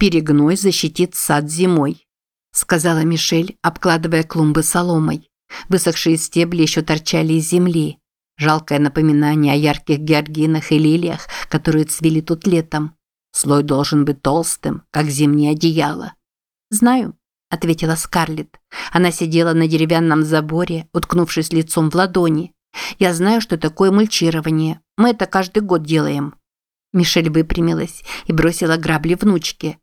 Перегной защитит сад зимой, сказала Мишель, обкладывая клумбы соломой. Высохшие стебли еще торчали из земли. Жалкое напоминание о ярких георгинах и лилиях, которые цвели тут летом. Слой должен быть толстым, как зимнее одеяло. «Знаю», – ответила Скарлетт. Она сидела на деревянном заборе, уткнувшись лицом в ладони. «Я знаю, что такое мульчирование. Мы это каждый год делаем». Мишель выпрямилась и бросила грабли внучке.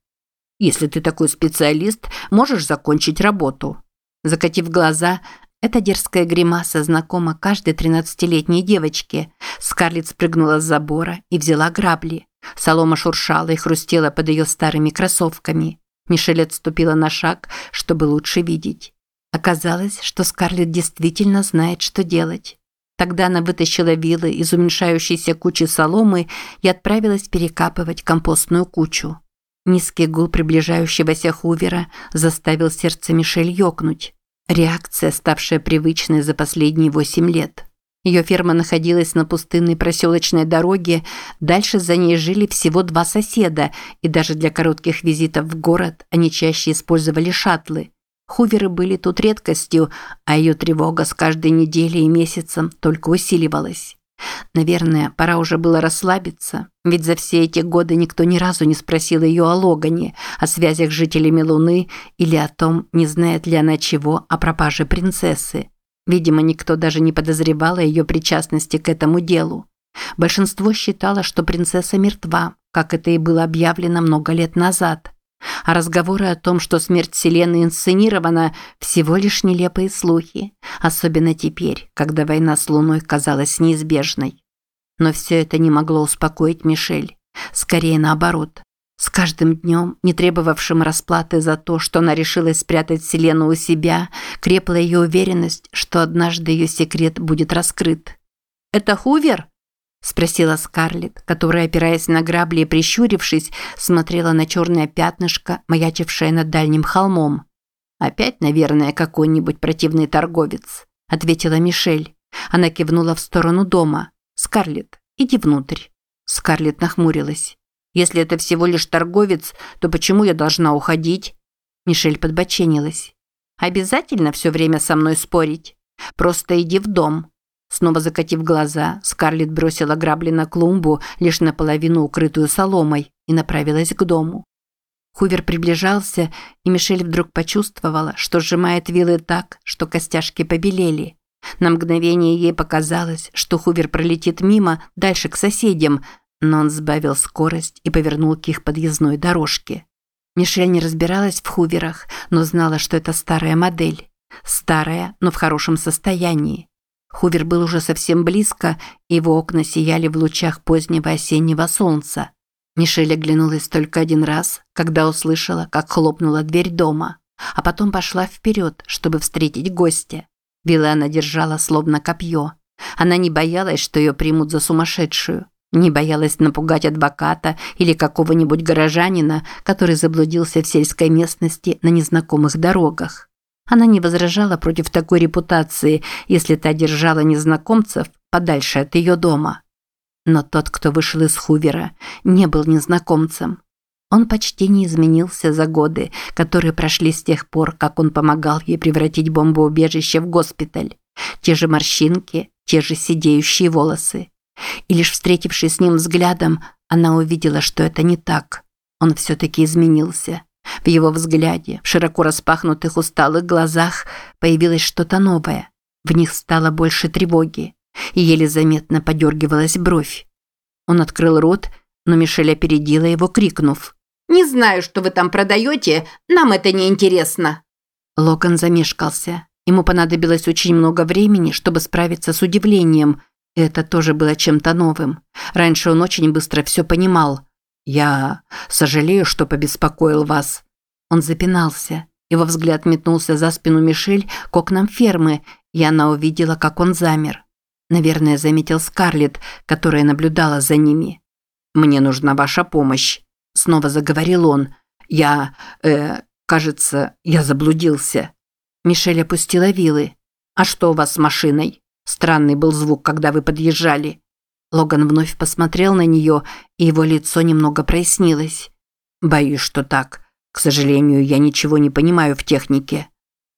«Если ты такой специалист, можешь закончить работу». Закатив глаза, эта дерзкая гримаса знакома каждой тринадцатилетней девочке. Скарлетт спрыгнула с забора и взяла грабли. Солома шуршала и хрустела под ее старыми кроссовками. Мишель отступила на шаг, чтобы лучше видеть. Оказалось, что Скарлетт действительно знает, что делать. Тогда она вытащила вилы из уменьшающейся кучи соломы и отправилась перекапывать компостную кучу. Низкий гул приближающегося Хувера заставил сердце Мишель ёкнуть. Реакция, ставшая привычной за последние восемь лет. Ее ферма находилась на пустынной проселочной дороге, дальше за ней жили всего два соседа, и даже для коротких визитов в город они чаще использовали шаттлы. Хуверы были тут редкостью, а ее тревога с каждой неделей и месяцем только усиливалась. Наверное, пора уже было расслабиться, ведь за все эти годы никто ни разу не спросил ее о Логане, о связях с жителями Луны или о том, не знает ли она чего о пропаже принцессы. Видимо, никто даже не подозревал о ее причастности к этому делу. Большинство считало, что принцесса мертва, как это и было объявлено много лет назад – а разговоры о том, что смерть Селены инсценирована, всего лишь нелепые слухи, особенно теперь, когда война с Луной казалась неизбежной. Но все это не могло успокоить Мишель. Скорее наоборот. С каждым днем, не требовавшим расплаты за то, что она решилась спрятать Селену у себя, крепла ее уверенность, что однажды ее секрет будет раскрыт. «Это Хувер?» Спросила Скарлетт, которая, опираясь на грабли и прищурившись, смотрела на черное пятнышко, маячившее над дальним холмом. «Опять, наверное, какой-нибудь противный торговец», – ответила Мишель. Она кивнула в сторону дома. «Скарлетт, иди внутрь». Скарлетт нахмурилась. «Если это всего лишь торговец, то почему я должна уходить?» Мишель подбоченилась. «Обязательно все время со мной спорить? Просто иди в дом. Снова закатив глаза, Скарлетт бросила грабли на клумбу, лишь наполовину укрытую соломой, и направилась к дому. Хувер приближался, и Мишель вдруг почувствовала, что сжимает вилы так, что костяшки побелели. На мгновение ей показалось, что Хувер пролетит мимо, дальше к соседям, но он сбавил скорость и повернул к их подъездной дорожке. Мишель не разбиралась в Хуверах, но знала, что это старая модель. Старая, но в хорошем состоянии. Хувер был уже совсем близко, его окна сияли в лучах позднего осеннего солнца. Мишель оглянулась только один раз, когда услышала, как хлопнула дверь дома, а потом пошла вперед, чтобы встретить гостя. Вилла она держала словно копье. Она не боялась, что ее примут за сумасшедшую. Не боялась напугать адвоката или какого-нибудь горожанина, который заблудился в сельской местности на незнакомых дорогах. Она не возражала против такой репутации, если та держала незнакомцев подальше от ее дома. Но тот, кто вышел из Хувера, не был незнакомцем. Он почти не изменился за годы, которые прошли с тех пор, как он помогал ей превратить бомбоубежище в госпиталь. Те же морщинки, те же сидеющие волосы. И лишь встретившись с ним взглядом, она увидела, что это не так. Он все-таки изменился. В его взгляде, в широко распахнутых усталых глазах появилось что-то новое. В них стало больше тревоги, и еле заметно подергивалась бровь. Он открыл рот, но Мишель опередила его, крикнув. «Не знаю, что вы там продаете, нам это не интересно». Логан замешкался. Ему понадобилось очень много времени, чтобы справиться с удивлением. Это тоже было чем-то новым. Раньше он очень быстро все понимал. «Я сожалею, что побеспокоил вас». Он запинался. Его взгляд метнулся за спину Мишель к окнам фермы, и она увидела, как он замер. Наверное, заметил Скарлетт, которая наблюдала за ними. «Мне нужна ваша помощь», – снова заговорил он. «Я... э... кажется, я заблудился». Мишель опустила вилы. «А что у вас с машиной?» Странный был звук, когда вы подъезжали. Логан вновь посмотрел на нее, и его лицо немного прояснилось. Боюсь, что так. К сожалению, я ничего не понимаю в технике.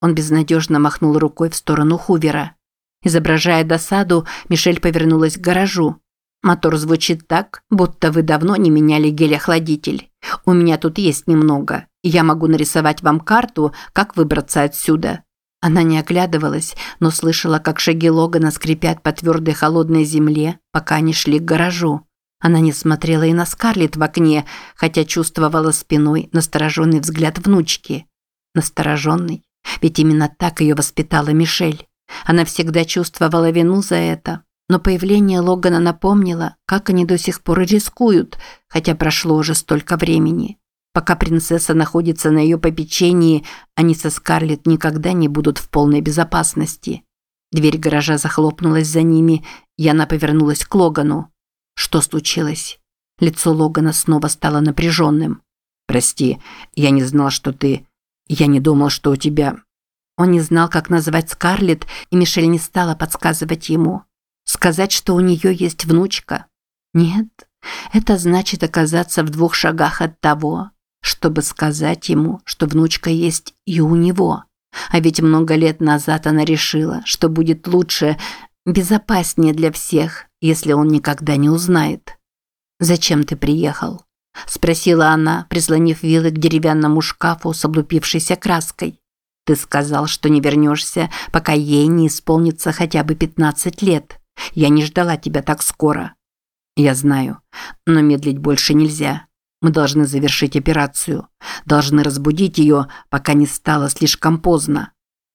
Он безнадежно махнул рукой в сторону Хувера. Изображая досаду, Мишель повернулась к гаражу. Мотор звучит так, будто вы давно не меняли гель-охладитель. У меня тут есть немного. Я могу нарисовать вам карту, как выбраться отсюда. Она не оглядывалась, но слышала, как шаги Логана скрипят по твердой холодной земле, пока они шли к гаражу. Она не смотрела и на Скарлетт в окне, хотя чувствовала спиной настороженный взгляд внучки. Настороженный, ведь именно так ее воспитала Мишель. Она всегда чувствовала вину за это, но появление Логана напомнило, как они до сих пор рискуют, хотя прошло уже столько времени. Пока принцесса находится на ее попечении, они со Скарлетт никогда не будут в полной безопасности. Дверь гаража захлопнулась за ними, и она повернулась к Логану. Что случилось? Лицо Логана снова стало напряженным. «Прости, я не знал, что ты... Я не думал, что у тебя...» Он не знал, как назвать Скарлетт, и Мишель не стала подсказывать ему. Сказать, что у нее есть внучка? Нет, это значит оказаться в двух шагах от того, чтобы сказать ему, что внучка есть и у него. А ведь много лет назад она решила, что будет лучше, безопаснее для всех, если он никогда не узнает. «Зачем ты приехал?» – спросила она, прислонив вилы к деревянному шкафу с облупившейся краской. «Ты сказал, что не вернешься, пока ей не исполнится хотя бы 15 лет. Я не ждала тебя так скоро». «Я знаю, но медлить больше нельзя. Мы должны завершить операцию. Должны разбудить ее, пока не стало слишком поздно».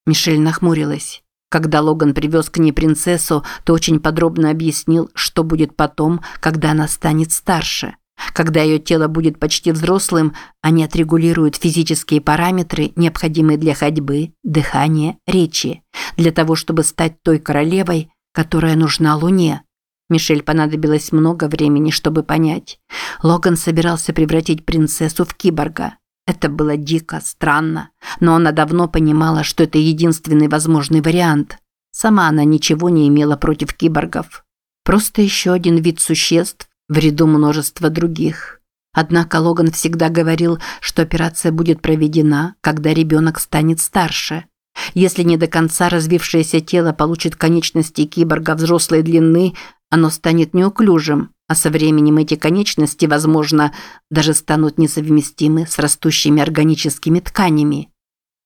Мишель нахмурилась. Когда Логан привез к ней принцессу, то очень подробно объяснил, что будет потом, когда она станет старше. Когда ее тело будет почти взрослым, они отрегулируют физические параметры, необходимые для ходьбы, дыхания, речи, для того, чтобы стать той королевой, которая нужна Луне. Мишель понадобилось много времени, чтобы понять. Логан собирался превратить принцессу в киборга. Это было дико, странно, но она давно понимала, что это единственный возможный вариант. Сама она ничего не имела против киборгов. Просто еще один вид существ в ряду множества других. Однако Логан всегда говорил, что операция будет проведена, когда ребенок станет старше. Если не до конца развившееся тело получит конечности киборга взрослой длины, оно станет неуклюжим, а со временем эти конечности, возможно, даже станут несовместимы с растущими органическими тканями.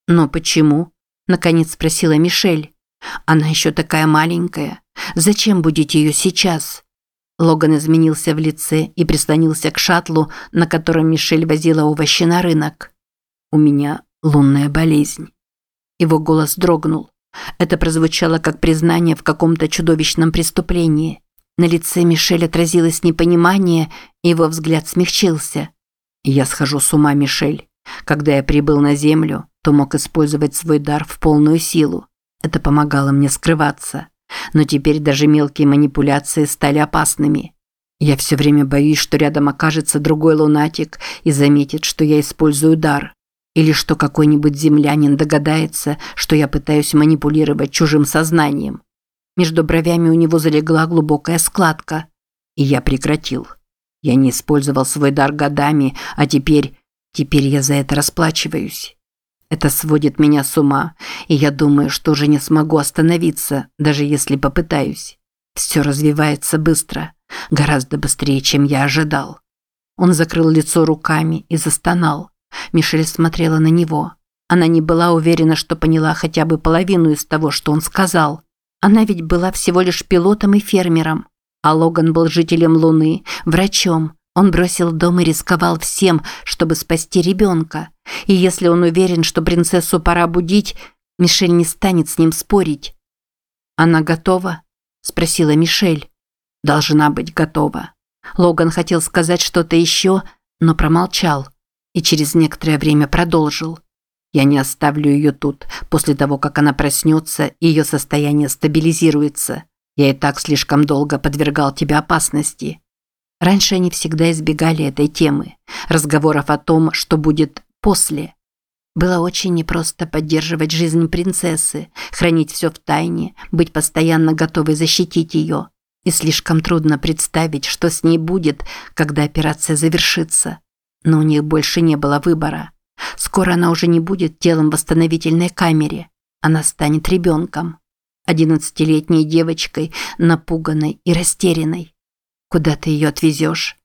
«Но почему?» – наконец спросила Мишель. «Она еще такая маленькая. Зачем будить ее сейчас?» Логан изменился в лице и прислонился к шаттлу, на котором Мишель возила овощи на рынок. «У меня лунная болезнь». Его голос дрогнул. Это прозвучало как признание в каком-то чудовищном преступлении. На лице Мишель отразилось непонимание, и его взгляд смягчился. «Я схожу с ума, Мишель. Когда я прибыл на Землю, то мог использовать свой дар в полную силу. Это помогало мне скрываться. Но теперь даже мелкие манипуляции стали опасными. Я все время боюсь, что рядом окажется другой лунатик и заметит, что я использую дар. Или что какой-нибудь землянин догадается, что я пытаюсь манипулировать чужим сознанием. Между бровями у него залегла глубокая складка. И я прекратил. Я не использовал свой дар годами, а теперь... Теперь я за это расплачиваюсь. Это сводит меня с ума, и я думаю, что уже не смогу остановиться, даже если попытаюсь. Все развивается быстро, гораздо быстрее, чем я ожидал. Он закрыл лицо руками и застонал. Мишель смотрела на него. Она не была уверена, что поняла хотя бы половину из того, что он сказал. Она ведь была всего лишь пилотом и фермером. А Логан был жителем Луны, врачом. Он бросил дом и рисковал всем, чтобы спасти ребенка. И если он уверен, что принцессу пора будить, Мишель не станет с ним спорить. «Она готова?» – спросила Мишель. «Должна быть готова». Логан хотел сказать что-то еще, но промолчал и через некоторое время продолжил. Я не оставлю ее тут. После того, как она проснется и ее состояние стабилизируется. Я и так слишком долго подвергал тебя опасности. Раньше они всегда избегали этой темы. Разговоров о том, что будет после. Было очень непросто поддерживать жизнь принцессы, хранить все в тайне, быть постоянно готовой защитить ее. И слишком трудно представить, что с ней будет, когда операция завершится. Но у них больше не было выбора. Скоро она уже не будет телом в восстановительной камере. Она станет ребенком. Одиннадцатилетней девочкой, напуганной и растерянной. Куда ты ее отвезешь?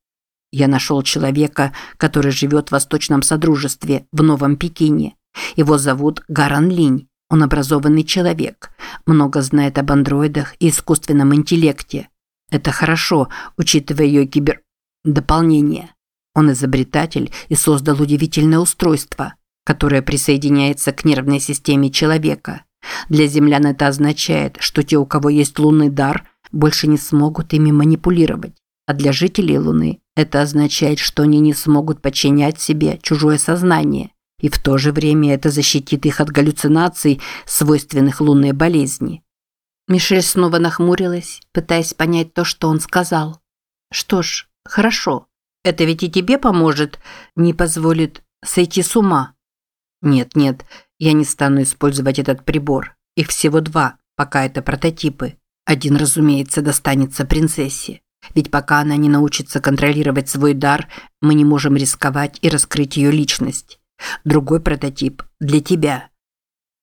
Я нашел человека, который живет в Восточном Содружестве в Новом Пекине. Его зовут Гаран Линь. Он образованный человек, много знает об андроидах и искусственном интеллекте. Это хорошо, учитывая ее кибер... дополнение. Он изобретатель и создал удивительное устройство, которое присоединяется к нервной системе человека. Для землян это означает, что те, у кого есть лунный дар, больше не смогут ими манипулировать. А для жителей Луны это означает, что они не смогут подчинять себе чужое сознание, и в то же время это защитит их от галлюцинаций, свойственных лунной болезни. Мишель снова нахмурилась, пытаясь понять то, что он сказал. «Что ж, хорошо. Это ведь и тебе поможет, не позволит сойти с ума». «Нет, нет, я не стану использовать этот прибор. Их всего два, пока это прототипы. Один, разумеется, достанется принцессе. Ведь пока она не научится контролировать свой дар, мы не можем рисковать и раскрыть ее личность. Другой прототип для тебя.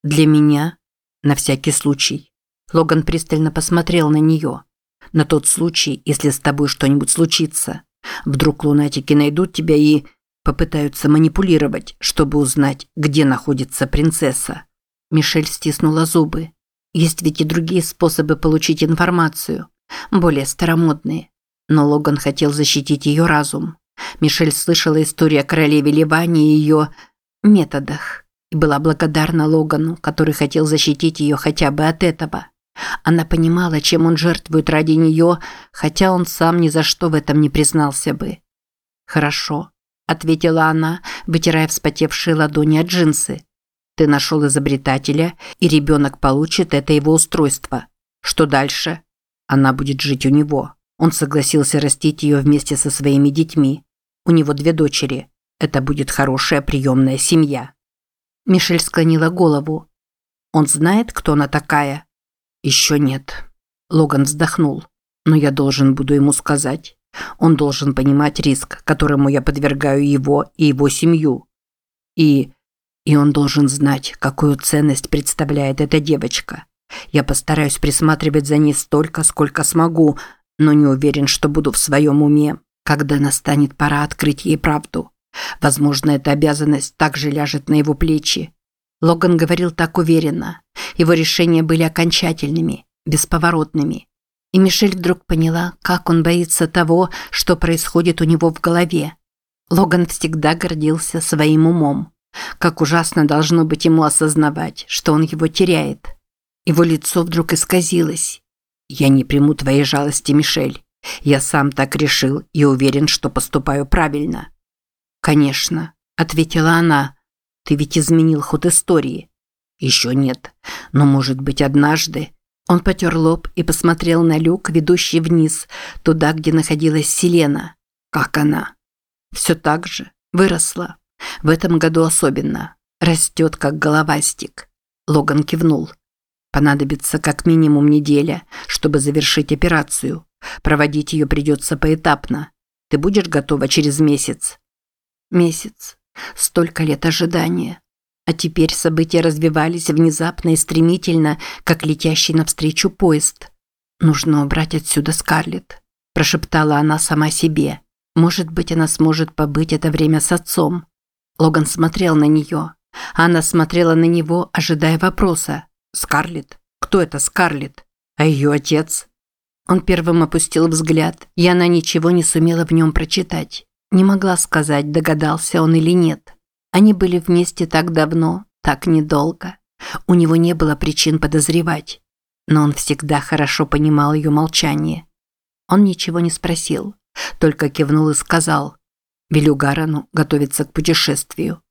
Для меня? На всякий случай. Логан пристально посмотрел на нее. На тот случай, если с тобой что-нибудь случится. Вдруг лунатики найдут тебя и попытаются манипулировать, чтобы узнать, где находится принцесса. Мишель стиснула зубы. Есть ведь и другие способы получить информацию, более старомодные. Но Логан хотел защитить ее разум. Мишель слышала историю о королеве Ливане и ее методах и была благодарна Логану, который хотел защитить ее хотя бы от этого. Она понимала, чем он жертвует ради нее, хотя он сам ни за что в этом не признался бы. «Хорошо», – ответила она, вытирая вспотевшие ладони от джинсы. «Ты нашел изобретателя, и ребенок получит это его устройство. Что дальше?» «Она будет жить у него». Он согласился растить ее вместе со своими детьми. У него две дочери. Это будет хорошая приемная семья. Мишель склонила голову. Он знает, кто она такая? Еще нет. Логан вздохнул. Но я должен буду ему сказать. Он должен понимать риск, которому я подвергаю его и его семью. И... И он должен знать, какую ценность представляет эта девочка. Я постараюсь присматривать за ней столько, сколько смогу, но не уверен, что буду в своем уме, когда настанет пора открыть ей правду. Возможно, эта обязанность также ляжет на его плечи. Логан говорил так уверенно. Его решения были окончательными, бесповоротными. И Мишель вдруг поняла, как он боится того, что происходит у него в голове. Логан всегда гордился своим умом. Как ужасно должно быть ему осознавать, что он его теряет. Его лицо вдруг исказилось. «Я не приму твоей жалости, Мишель. Я сам так решил и уверен, что поступаю правильно. «Конечно», – ответила она. «Ты ведь изменил ход истории». «Еще нет. Но, может быть, однажды...» Он потер лоб и посмотрел на люк, ведущий вниз, туда, где находилась Селена. «Как она?» «Все так же. Выросла. В этом году особенно. Растет, как головастик». Логан кивнул. «Понадобится как минимум неделя, чтобы завершить операцию. Проводить ее придется поэтапно. Ты будешь готова через месяц?» Месяц. Столько лет ожидания. А теперь события развивались внезапно и стремительно, как летящий навстречу поезд. «Нужно убрать отсюда Скарлетт», – прошептала она сама себе. «Может быть, она сможет побыть это время с отцом». Логан смотрел на нее. Она смотрела на него, ожидая вопроса. «Скарлетт? Кто это Скарлетт? А ее отец?» Он первым опустил взгляд, и она ничего не сумела в нем прочитать. Не могла сказать, догадался он или нет. Они были вместе так давно, так недолго. У него не было причин подозревать. Но он всегда хорошо понимал ее молчание. Он ничего не спросил, только кивнул и сказал «Велю Гарану готовиться к путешествию».